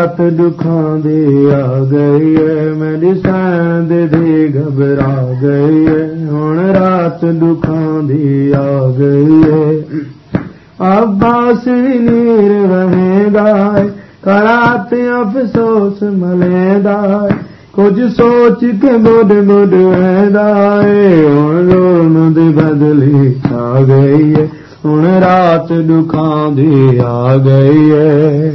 ਰਾਤ ਦੁੱਖਾਂ ਦੀ ਆ ਗਈ ਏ ਮੇਰੀ ਸੈਣ ਦੇ ਘਬਰਾ ਗਈ ਏ ਹੁਣ ਰਾਤ ਦੁਖਾਂ ਦੀ ਆ ਗਈ ਏ ਅਬਾਸ ਨੀਰ ਵਹੇਦਾ ਕਰਾਤ ਅਫਸੋਸ ਮਲੇਦਾ ਏ ਕੁਝ ਸੋਚ ਕੇ ਮੁੱਢ ਮੁੱਢ ਵਹਿਦਾ ਏ ਹੁਣ ਰੋਣ ਦੀ ਬਦਲੀ ਆ ਗਈ ਏ ਹੁਣ ਰਾਤ ਦੁਖਾਂ ਦੀ ਆ ਗਈ ਏ